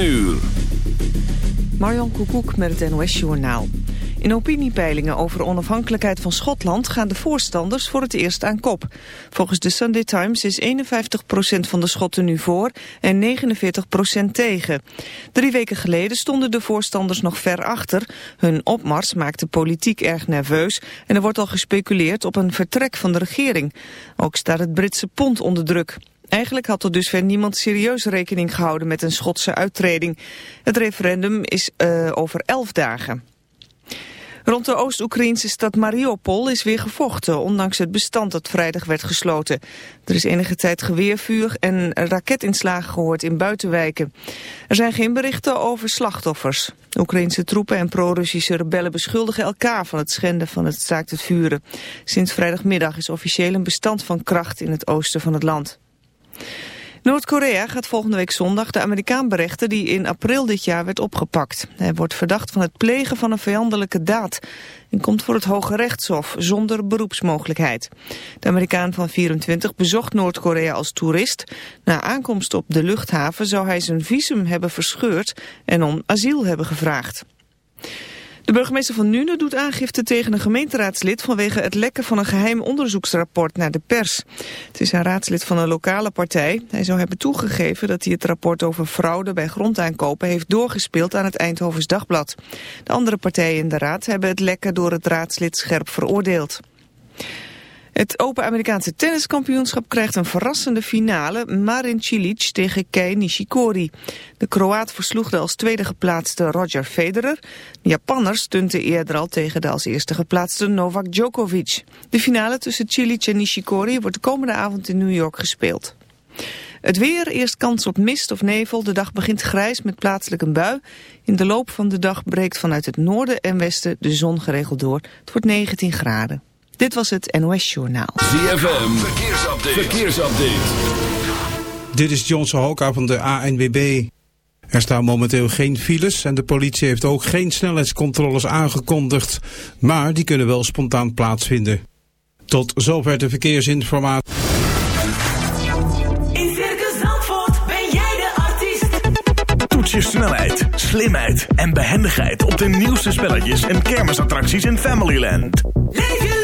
uur. Marjan Koekoek met het NOS-journaal. In opiniepeilingen over onafhankelijkheid van Schotland gaan de voorstanders voor het eerst aan kop. Volgens de Sunday Times is 51% van de Schotten nu voor en 49% tegen. Drie weken geleden stonden de voorstanders nog ver achter. Hun opmars maakte politiek erg nerveus en er wordt al gespeculeerd op een vertrek van de regering. Ook staat het Britse pond onder druk. Eigenlijk had er dusver niemand serieus rekening gehouden met een Schotse uittreding. Het referendum is uh, over elf dagen. Rond de Oost-Oekraïnse stad Mariupol is weer gevochten, ondanks het bestand dat vrijdag werd gesloten. Er is enige tijd geweervuur en raketinslagen gehoord in buitenwijken. Er zijn geen berichten over slachtoffers. Oekraïnse troepen en pro-Russische rebellen beschuldigen elkaar van het schenden van het staakt het vuren. Sinds vrijdagmiddag is officieel een bestand van kracht in het oosten van het land. Noord-Korea gaat volgende week zondag de Amerikaan berechten die in april dit jaar werd opgepakt. Hij wordt verdacht van het plegen van een vijandelijke daad en komt voor het Hoge Rechtshof zonder beroepsmogelijkheid. De Amerikaan van 24 bezocht Noord-Korea als toerist. Na aankomst op de luchthaven zou hij zijn visum hebben verscheurd en om asiel hebben gevraagd. De burgemeester van Nuenen doet aangifte tegen een gemeenteraadslid vanwege het lekken van een geheim onderzoeksrapport naar de pers. Het is een raadslid van een lokale partij. Hij zou hebben toegegeven dat hij het rapport over fraude bij grondaankopen heeft doorgespeeld aan het Eindhovens Dagblad. De andere partijen in de raad hebben het lekken door het raadslid scherp veroordeeld. Het Open Amerikaanse tenniskampioenschap krijgt een verrassende finale. Marin Cilic tegen Kei Nishikori. De Kroaat versloeg de als tweede geplaatste Roger Federer. De Japanners stunten eerder al tegen de als eerste geplaatste Novak Djokovic. De finale tussen Cilic en Nishikori wordt de komende avond in New York gespeeld. Het weer, eerst kans op mist of nevel. De dag begint grijs met plaatselijk een bui. In de loop van de dag breekt vanuit het noorden en westen de zon geregeld door. Het wordt 19 graden. Dit was het NOS Journaal. ZFM, verkeersupdate. verkeersupdate. Dit is Johnson Hoka van de ANWB. Er staan momenteel geen files en de politie heeft ook geen snelheidscontroles aangekondigd. Maar die kunnen wel spontaan plaatsvinden. Tot zover de verkeersinformatie. In Circus Zandvoort ben jij de artiest. Toets je snelheid, slimheid en behendigheid op de nieuwste spelletjes en kermisattracties in Familyland. Leef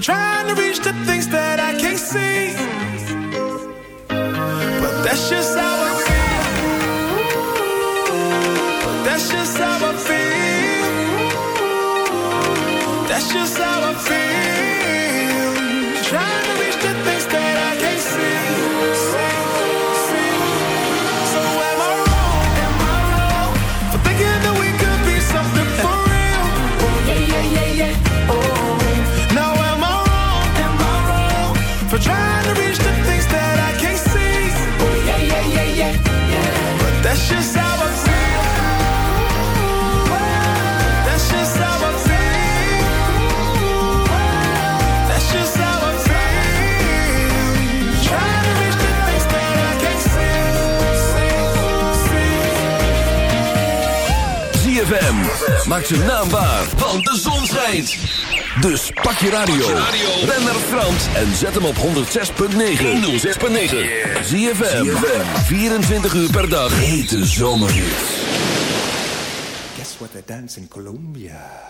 trying to reach the. Th maakt zijn naam waar. Want de zon schijnt. Dus pak je radio. Ben naar Frans en zet hem op 106.9. 106.9. Zie je 24 uur per dag. Hete zomerhit. Guess what they dance in Colombia?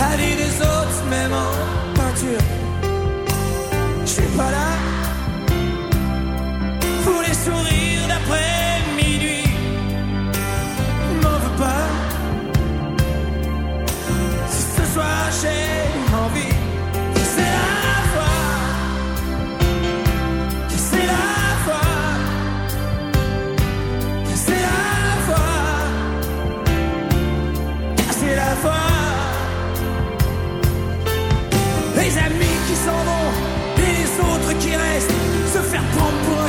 Had des autres, même en peinture. Je suis pas.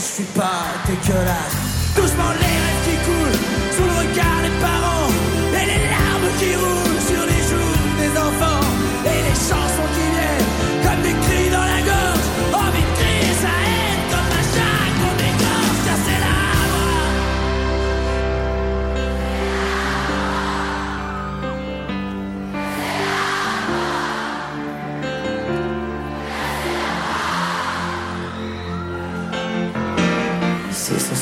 je suis pas dégueulasse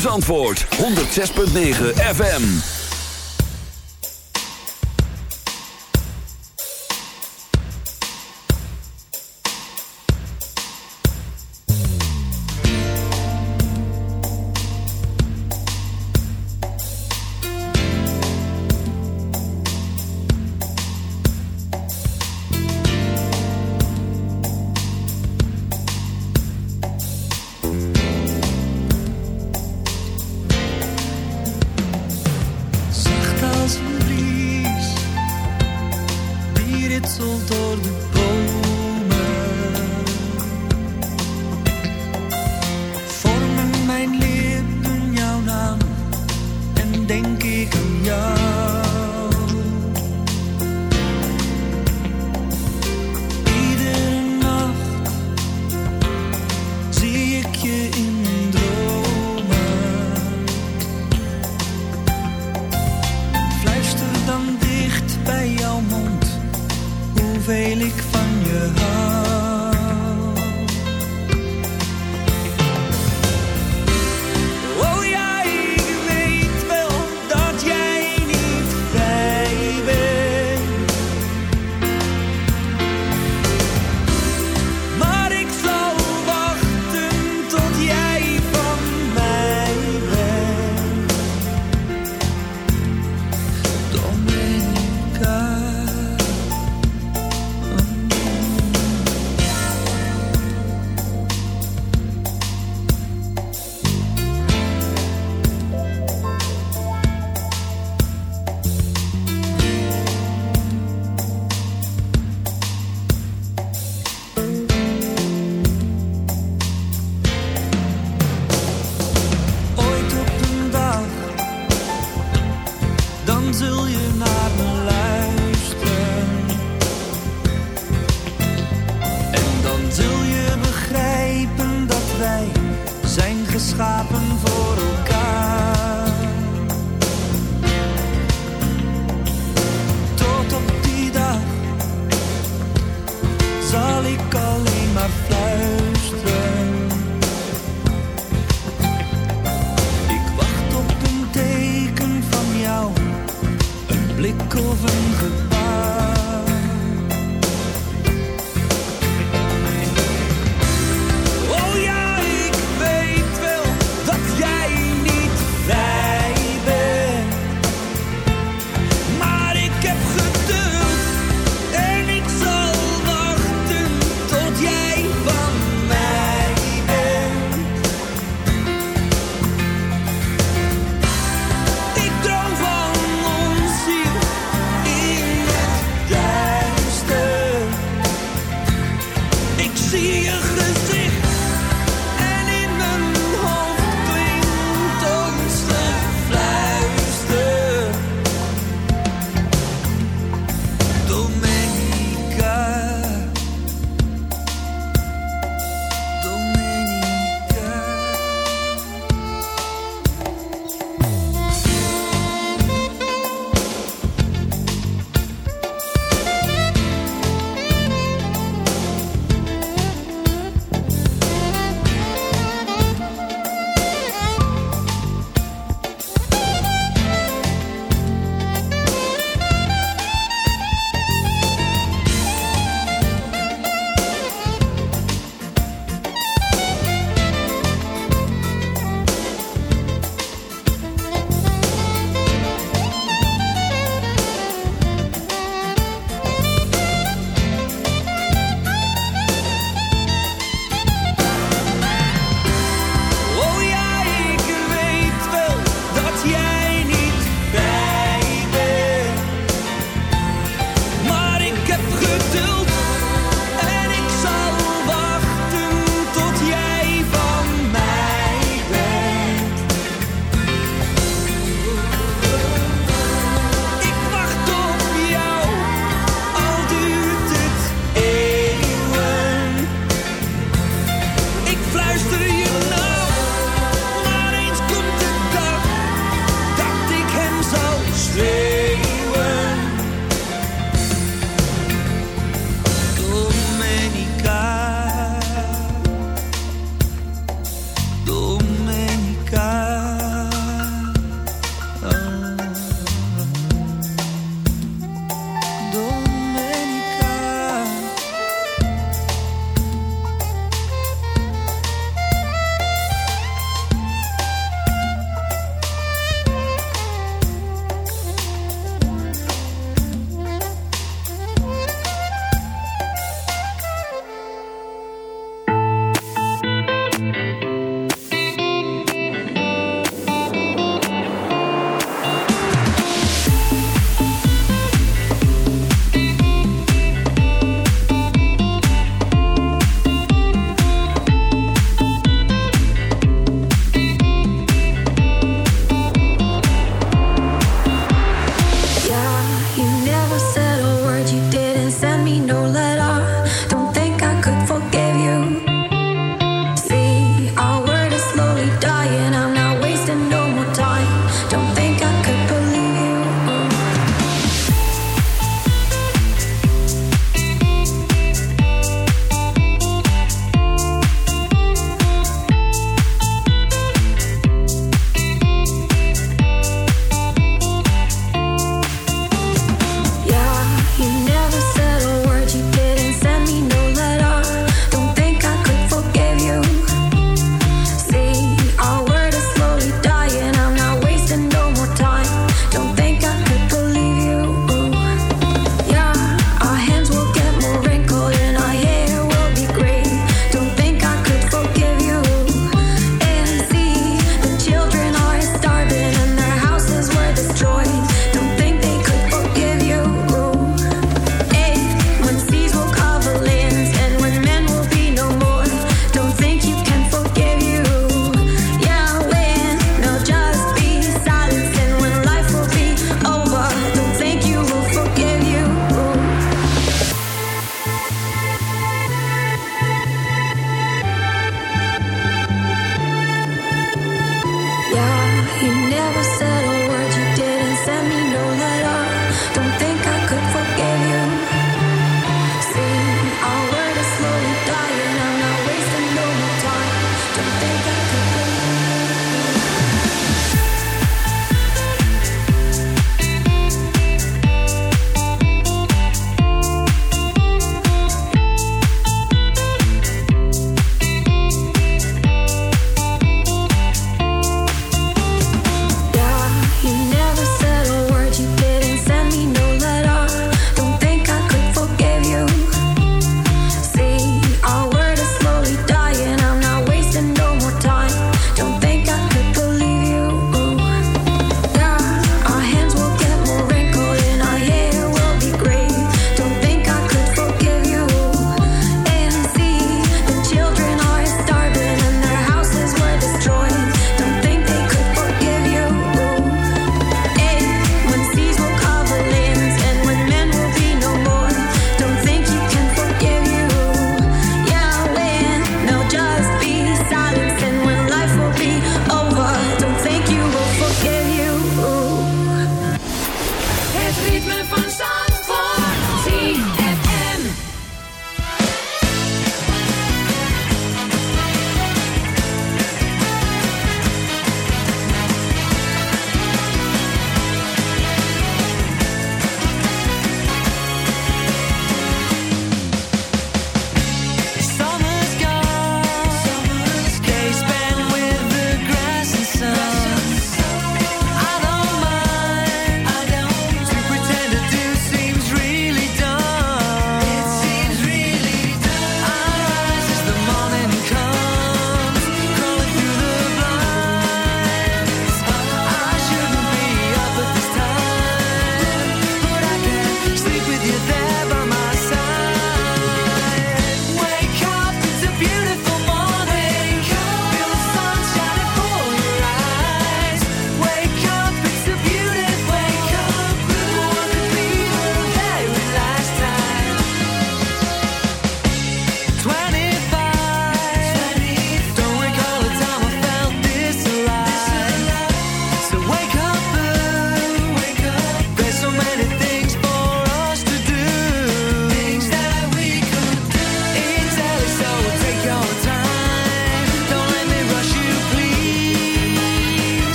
ZFM's antwoord 106.9 FM.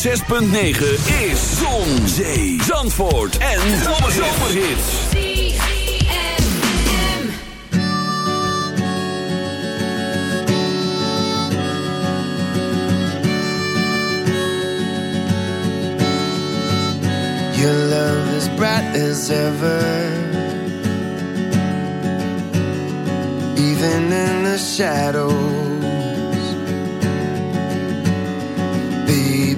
106.9 is Zon, Zee, Zandvoort en Zomerhits. Your love is bright as ever. Even in the shadows.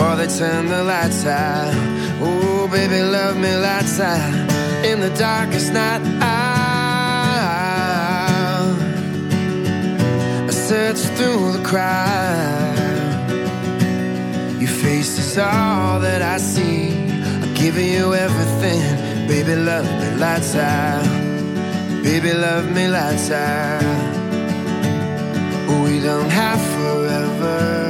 Before they turn the lights out. Oh, baby, love me lights out. In the darkest night out. I search through the crowd. Your face is all that I see. I'm giving you everything. Baby, love me lights out. Baby, love me lights out. We don't have forever.